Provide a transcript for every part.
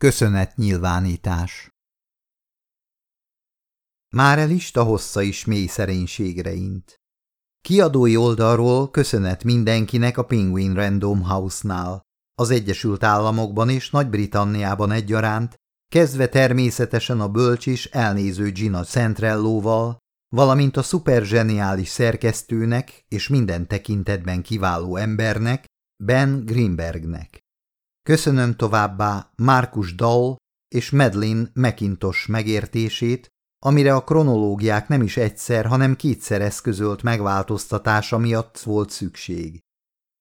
Köszönetnyilvánítás Már a lista hossza is mély szerénységre int. Kiadói oldalról köszönet mindenkinek a Penguin Random House-nál, az Egyesült Államokban és Nagy-Britanniában egyaránt, kezdve természetesen a bölcs és elnéző Gina Centrellóval, valamint a szuperzseniális szerkesztőnek és minden tekintetben kiváló embernek, Ben Greenbergnek. Köszönöm továbbá Markus Dall és Medlin McIntosh megértését, amire a kronológiák nem is egyszer, hanem kétszer eszközölt megváltoztatása miatt volt szükség.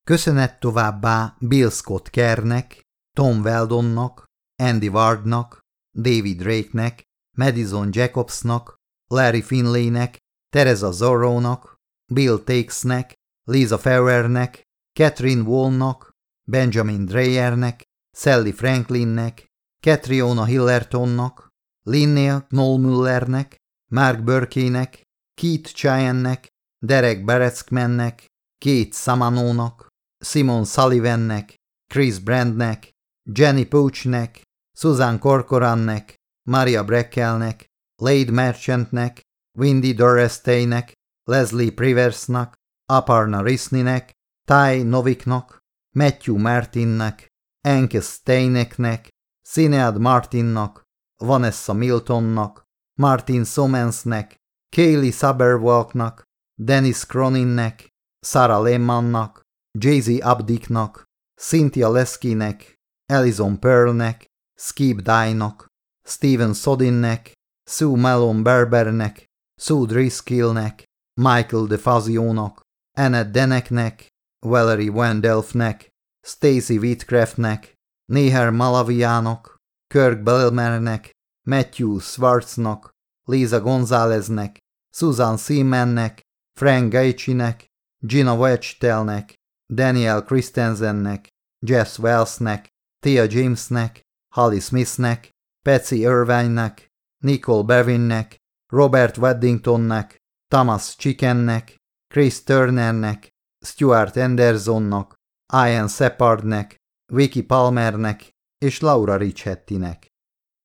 Köszönet továbbá Bill Scott Kernek, Tom Weldonnak, Andy Wardnak, David Drake-nek, Madison Jacobsnak, Larry Finleynek, Teresa Zorro-nak, Bill Takesnek, Lisa Ferrernek, Catherine Wallnak, Benjamin Dreyernek, Sally Franklinnek, Catriona Hillertonnak, Linnea Knollmüllernek, Mark Burkének, Keith Cheyenne-nek, Derek Beretzkmennek, Kate Samanónak, Simon Sullivannek, Chris Brandnek, Jenny Poachnek, Susan Corcorannek, Maria Breckelnek, Lade Merchantnek, Windy Doresteynek, Leslie Priversnak, Aparna Risninek, Ty Noviknak, Matthew Martinnek, Anke Steineknek, Sinead Martinnak, Vanessa Miltonnak, Martin Somensnek, Kaylee Saberwalknak, Dennis Croninnek, Sarah Lehmannnak, Jay-Z Abdiknak, Cynthia Leskinek, Alison Pearlnek, Skip Dye-nak, Steven Sodinnek, Sue Malone Berbernek, Sue Driscollnek, Michael DeFazio-nak, Annette Deneknek, Valerie Wendelfnek, Stacy Whitcraftnek, Néher Malaviának, Kirk Belmernek, Matthew Schwartznak, Lisa Gonzaleznek, Susan Seamannek, Frank Gaicsinek, Gina Wechtelnek, Daniel Christensennek, Jess Wellsnek, Tia Jamesnek, Holly Smithnek, Patsy Irvinenek, Nicole Bevinnek, Robert Weddingtonnek, Thomas Chickennek, Chris Turnernek, Stuart Andersonnak, Ian Separdnek, Vicky Palmernek és Laura Richettinek.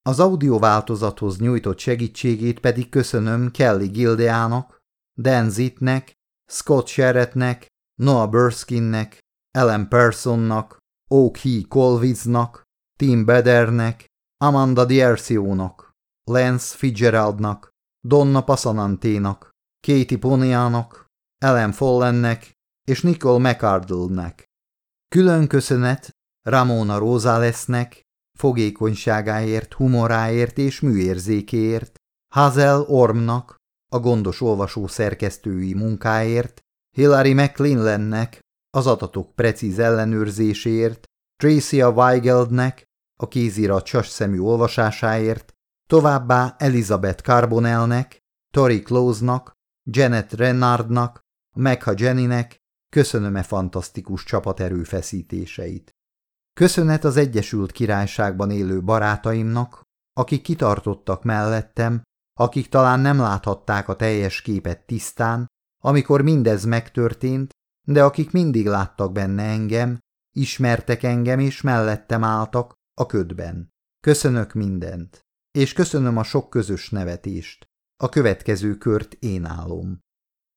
Az audiováltozathoz nyújtott segítségét pedig köszönöm Kelly Gildeának, Dan Zittnek, Scott Sherrettnek, Noah Burskinnek, Ellen Personnak, Oak Colviznak, Tim Bedernek, Amanda Dierciónak, Lance Fitzgeraldnak, Donna Pasananténak, Katie Poniának, Ellen Follennek és Nicole McArdle-nek. Külön köszönet Ramona Rosalesnek, fogékonyságáért, humoráért és műérzékéért, Hazel Ormnak, a gondos olvasó szerkesztői munkáért, Hillary McLinlennek, az adatok precíz ellenőrzéséért, Tracia Weigeldnek, a kézirat szemű olvasásáért, továbbá Elizabeth Carbonellnek, Tori Close-nak, Janet Renardnak, Megha Jennynek, köszönöm-e fantasztikus csapat erőfeszítéseit. Köszönet az Egyesült Királyságban élő barátaimnak, akik kitartottak mellettem, akik talán nem láthatták a teljes képet tisztán, amikor mindez megtörtént, de akik mindig láttak benne engem, ismertek engem és mellettem álltak a ködben. Köszönök mindent, és köszönöm a sok közös nevetést. A következő kört én állom.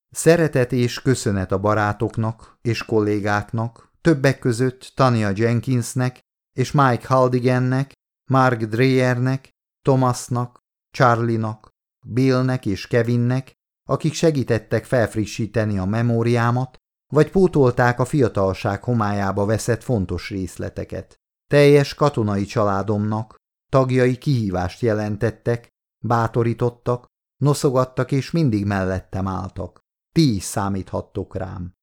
Szeretet és köszönet a barátoknak és kollégáknak, többek között Tania Jenkinsnek és Mike Haldigennek, Mark Dreyernek, Thomasnak, Charlie-nak, Billnek és Kevinnek, akik segítettek felfrissíteni a memóriámat, vagy pótolták a fiatalság homályába veszett fontos részleteket. Teljes katonai családomnak tagjai kihívást jelentettek, bátorítottak, noszogattak és mindig mellettem álltak. Ti is számíthattok rám.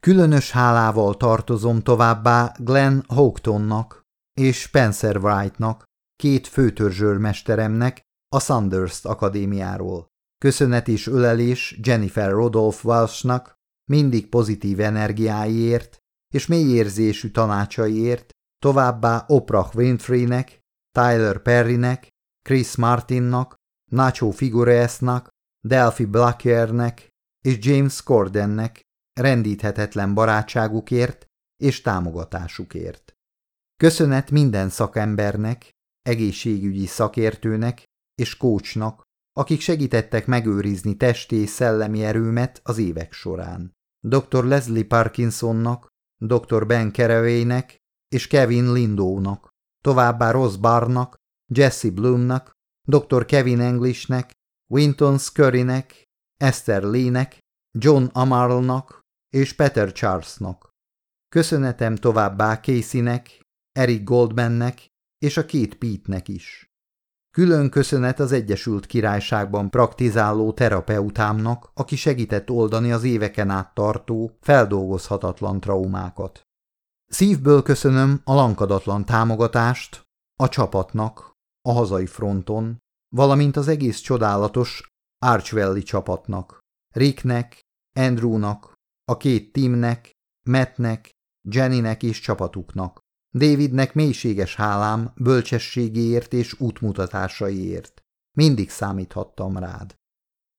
Különös hálával tartozom továbbá Glenn Houghtonnak és Spencer Wrightnak, két főtörzsőrmesteremnek a Sandhurst Akadémiáról. Köszönet és ölelés Jennifer Rodolph Walshnak, mindig pozitív energiáiért és mélyérzésű tanácsaiért, továbbá Oprah Winfreynek, Tyler Perrynek, Chris Martinnak, Nacho Figuresnak, Delphi Blackiernek és James Cordennek rendíthetetlen barátságukért és támogatásukért. Köszönet minden szakembernek, egészségügyi szakértőnek és kócsnak, akik segítettek megőrizni testi és szellemi erőmet az évek során. Dr. Leslie Parkinsonnak, dr. Ben Kerevének és Kevin Lindónak, továbbá Ross Barnak, Jesse Bloomnak, dr. Kevin Englishnek, Winton Scurrynek, Esther Lee-nek, John Amarlnak és Peter Charlesnak. Köszönetem továbbá Caseynek, Eric Goldmannek és a két Pete-nek is. Külön köszönet az Egyesült Királyságban praktizáló terapeutámnak, aki segített oldani az éveken át tartó, feldolgozhatatlan traumákat. Szívből köszönöm a lankadatlan támogatást a csapatnak, a hazai fronton, valamint az egész csodálatos Archvelli csapatnak, Ricknek, Andrewnak, a két Timnek, Mattnek, Jennynek és csapatuknak. Davidnek mélységes hálám bölcsességéért és útmutatásaiért. Mindig számíthattam rád.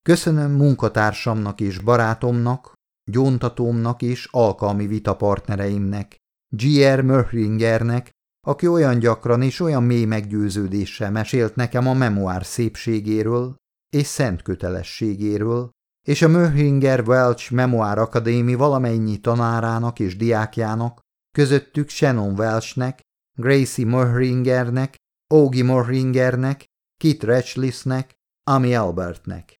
Köszönöm munkatársamnak és barátomnak, gyóntatómnak és alkalmi vitapartnereimnek, G.R. Möhringernek, aki olyan gyakran és olyan mély meggyőződéssel mesélt nekem a memoár szépségéről és szent kötelességéről, és a Möhringer Welch Memoár Akadémi valamennyi tanárának és diákjának, közöttük Shannon Welchnek, Gracie Möhringernek, Augie Möhringernek, Kit Retchlisnek, Ami Albertnek.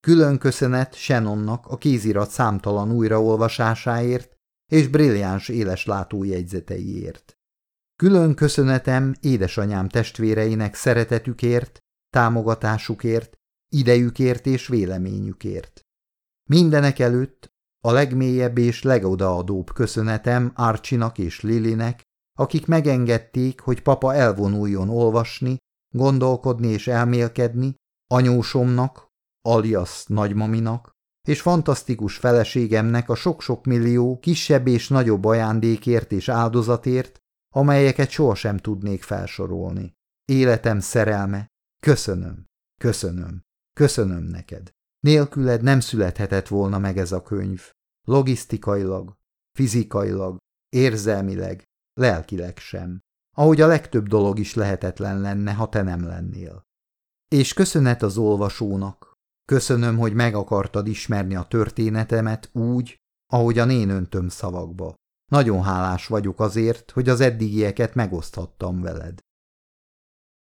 Külön köszönet Shannonnak a kézirat számtalan újraolvasásáért és brilliáns éles látójegyzeteiért. Külön köszönetem édesanyám testvéreinek szeretetükért, támogatásukért, idejükért és véleményükért. Mindenek előtt a legmélyebb és legodaadóbb köszönetem Archinak és Lilinek, akik megengedték, hogy papa elvonuljon olvasni, gondolkodni és elmélkedni, anyósomnak, alias nagymaminak, és fantasztikus feleségemnek a sok-sok millió kisebb és nagyobb ajándékért és áldozatért, amelyeket sohasem tudnék felsorolni. Életem szerelme, köszönöm, köszönöm, köszönöm neked. Nélküled nem születhetett volna meg ez a könyv. Logisztikailag, fizikailag, érzelmileg, lelkileg sem. Ahogy a legtöbb dolog is lehetetlen lenne, ha te nem lennél. És köszönet az olvasónak. Köszönöm, hogy meg akartad ismerni a történetemet úgy, ahogyan én öntöm szavakba. Nagyon hálás vagyok azért, hogy az eddigieket megoszthattam veled.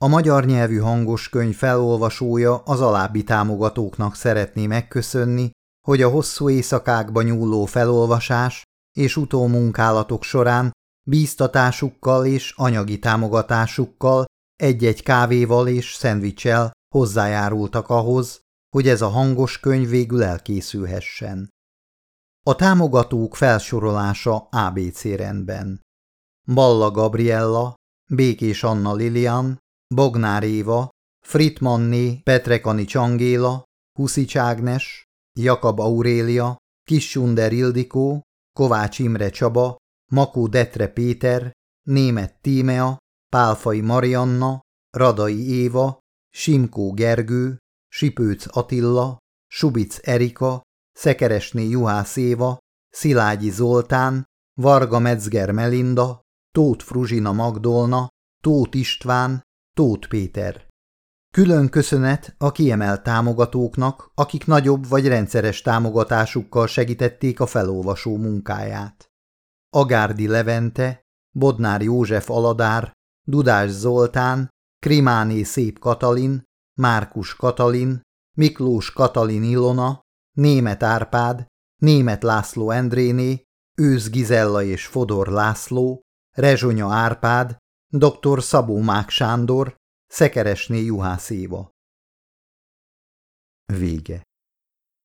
A magyar nyelvű hangos könyv felolvasója az alábbi támogatóknak szeretné megköszönni, hogy a hosszú éjszakákba nyúló felolvasás és utómunkálatok során bíztatásukkal és anyagi támogatásukkal egy-egy kávéval és szendvicsel hozzájárultak ahhoz, hogy ez a hangos könyv végül elkészülhessen. A támogatók felsorolása ABC rendben. Balla Gabriella, Békés Anna Lilian, Bognár Éva, Fritmanné Petrekani Csangéla, Huszics Ágnes, Jakab Aurélia, Kissunder Ildikó, Kovács Imre Csaba, Makó Detre Péter, Német Tímea, Pálfai Marianna, Radai Éva, Simkó Gergő, Sipőc Attila, Subic Erika, Szekeresné Juhász Éva, Szilágyi Zoltán, Varga Metzger Melinda, Tóth Fruzsina Magdolna, Tóth István, Tóth Péter. Külön köszönet a kiemelt támogatóknak, akik nagyobb vagy rendszeres támogatásukkal segítették a felolvasó munkáját. Agárdi Levente, Bodnár József Aladár, Dudás Zoltán, Krimáné Szép Katalin, Márkus Katalin, Miklós Katalin Ilona, Német Árpád, Német László Endréné, Ősz Gizella és Fodor László, Rezsonya Árpád, dr. Szabó Mák Sándor, Szekeresné Juhász Éva. Vége